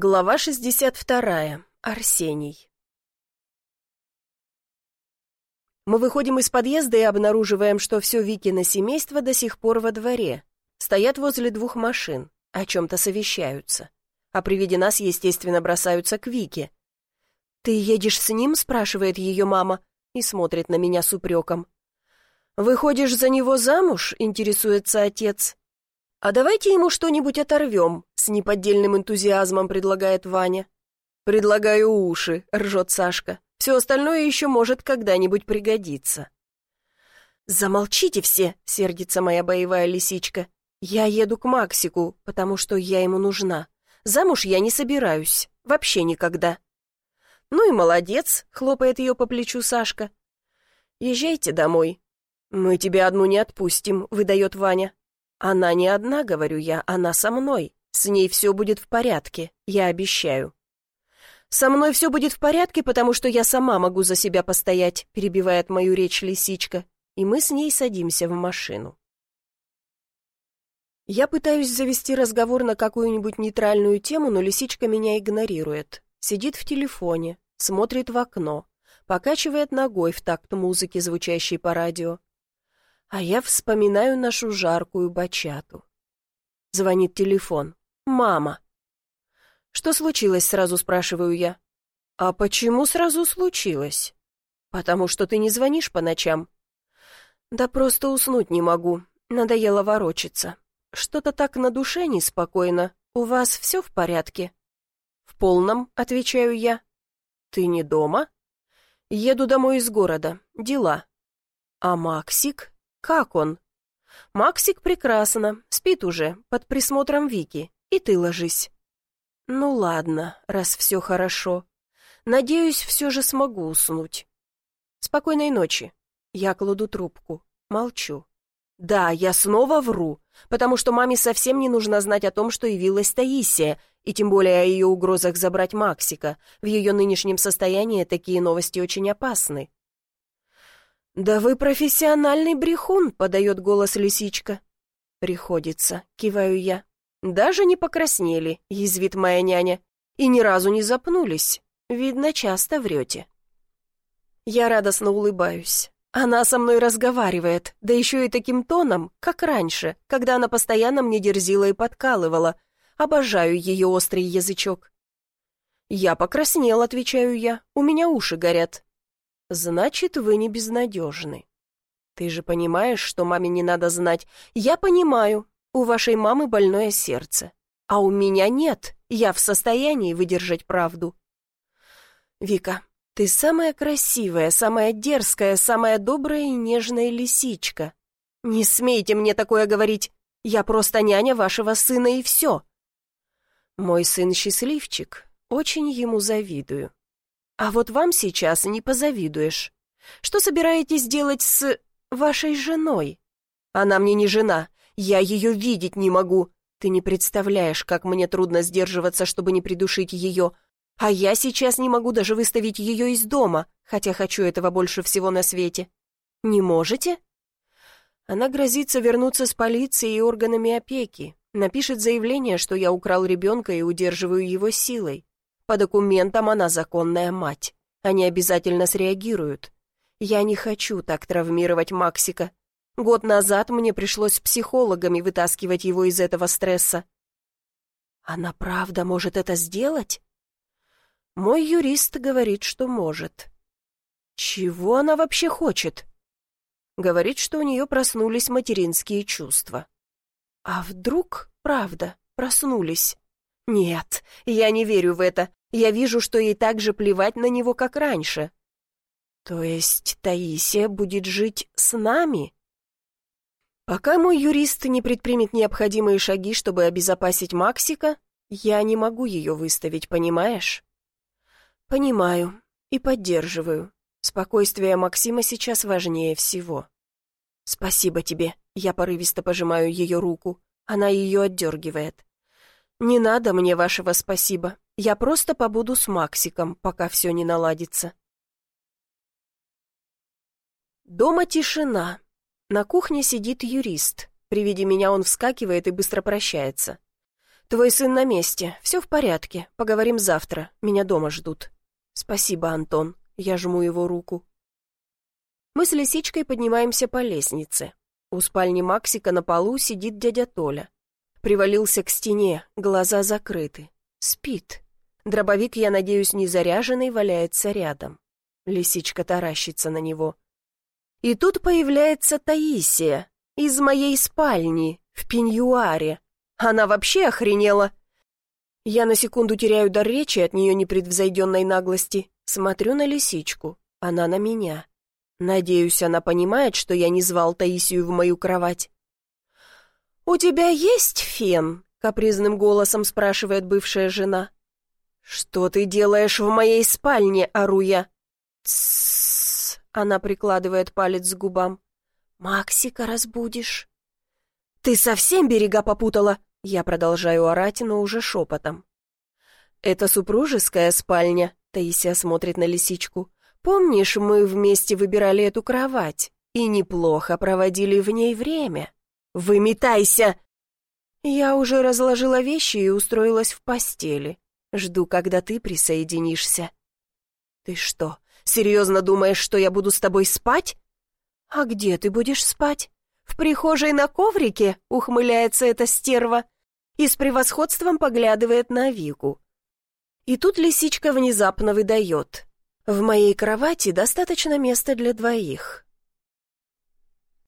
Глава 62. Арсений. Мы выходим из подъезда и обнаруживаем, что все Викино семейство до сих пор во дворе. Стоят возле двух машин, о чем-то совещаются. А при виде нас, естественно, бросаются к Вике. «Ты едешь с ним?» — спрашивает ее мама и смотрит на меня с упреком. «Выходишь за него замуж?» — интересуется отец. «А давайте ему что-нибудь оторвем», — с неподдельным энтузиазмом предлагает Ваня. «Предлагаю уши», — ржет Сашка. «Все остальное еще может когда-нибудь пригодиться». «Замолчите все», — сердится моя боевая лисичка. «Я еду к Максику, потому что я ему нужна. Замуж я не собираюсь. Вообще никогда». «Ну и молодец», — хлопает ее по плечу Сашка. «Езжайте домой». «Мы тебя одну не отпустим», — выдает Ваня. «Она не одна, — говорю я, — она со мной. С ней все будет в порядке, я обещаю». «Со мной все будет в порядке, потому что я сама могу за себя постоять», — перебивает мою речь лисичка, и мы с ней садимся в машину. Я пытаюсь завести разговор на какую-нибудь нейтральную тему, но лисичка меня игнорирует. Сидит в телефоне, смотрит в окно, покачивает ногой в такт музыки, звучащей по радио. А я вспоминаю нашу жаркую бачату. Звонит телефон. «Мама». «Что случилось?» — сразу спрашиваю я. «А почему сразу случилось?» «Потому что ты не звонишь по ночам». «Да просто уснуть не могу. Надоело ворочаться. Что-то так на душе неспокойно. У вас все в порядке?» «В полном», — отвечаю я. «Ты не дома?» «Еду домой из города. Дела». «А Максик?» «Как он?» «Максик прекрасно, спит уже, под присмотром Вики, и ты ложись». «Ну ладно, раз все хорошо. Надеюсь, все же смогу уснуть». «Спокойной ночи». Я кладу трубку, молчу. «Да, я снова вру, потому что маме совсем не нужно знать о том, что явилась Таисия, и тем более о ее угрозах забрать Максика. В ее нынешнем состоянии такие новости очень опасны». «Да вы профессиональный брехун», — подает голос лисичка. «Приходится», — киваю я. «Даже не покраснели», — язвит моя няня. «И ни разу не запнулись. Видно, часто врете». Я радостно улыбаюсь. Она со мной разговаривает, да еще и таким тоном, как раньше, когда она постоянно мне дерзила и подкалывала. Обожаю ее острый язычок. «Я покраснел», — отвечаю я. «У меня уши горят». Значит, вы не безнадежны. Ты же понимаешь, что маме не надо знать. Я понимаю, у вашей мамы больное сердце. А у меня нет, я в состоянии выдержать правду. Вика, ты самая красивая, самая дерзкая, самая добрая и нежная лисичка. Не смейте мне такое говорить. Я просто няня вашего сына и все. Мой сын счастливчик, очень ему завидую. А вот вам сейчас не позавидуешь. Что собираетесь делать с вашей женой? Она мне не жена, я ее видеть не могу. Ты не представляешь, как мне трудно сдерживаться, чтобы не придушить ее. А я сейчас не могу даже выставить ее из дома, хотя хочу этого больше всего на свете. Не можете? Она грозится вернуться с полицией и органами опеки. Напишет заявление, что я украл ребенка и удерживаю его силой. По документам она законная мать. Они обязательно среагируют. Я не хочу так травмировать Максика. Год назад мне пришлось психологами вытаскивать его из этого стресса. Она правда может это сделать? Мой юрист говорит, что может. Чего она вообще хочет? Говорит, что у нее проснулись материнские чувства. А вдруг, правда, проснулись? Нет, я не верю в это. Я вижу, что ей так же плевать на него, как раньше. То есть Таисия будет жить с нами? Пока мой юрист не предпримет необходимые шаги, чтобы обезопасить Максика, я не могу ее выставить, понимаешь? Понимаю и поддерживаю. Спокойствие Максима сейчас важнее всего. Спасибо тебе. Я порывисто пожимаю ее руку. Она ее отдергивает. Не надо мне вашего спасибо. Я просто побуду с Максиком, пока все не наладится. Дома тишина. На кухне сидит юрист. При виде меня он вскакивает и быстро прощается. «Твой сын на месте, все в порядке, поговорим завтра, меня дома ждут». «Спасибо, Антон», я жму его руку. Мы с лисичкой поднимаемся по лестнице. У спальни Максика на полу сидит дядя Толя. Привалился к стене, глаза закрыты. Спит. Дробовик, я надеюсь, не заряженный, валяется рядом. Лисичка таращится на него. И тут появляется Таисия из моей спальни в пеньюаре. Она вообще охренела. Я на секунду теряю дар речи от нее непредвзойденной наглости. Смотрю на лисичку. Она на меня. Надеюсь, она понимает, что я не звал Таисию в мою кровать. «У тебя есть фен?» — капризным голосом спрашивает бывшая жена. «Что ты делаешь в моей спальне, ору я?» «Тссс!» — она прикладывает палец к губам. «Максика разбудишь?» «Ты совсем берега попутала?» Я продолжаю орать, но уже шепотом. «Это супружеская спальня», — Таисия смотрит на лисичку. «Помнишь, мы вместе выбирали эту кровать и неплохо проводили в ней время?» «Выметайся!» Я уже разложила вещи и устроилась в постели. Жду, когда ты присоединишься. Ты что, серьезно думаешь, что я буду с тобой спать? А где ты будешь спать? «В прихожей на коврике?» — ухмыляется эта стерва и с превосходством поглядывает на Вику. И тут лисичка внезапно выдает. «В моей кровати достаточно места для двоих.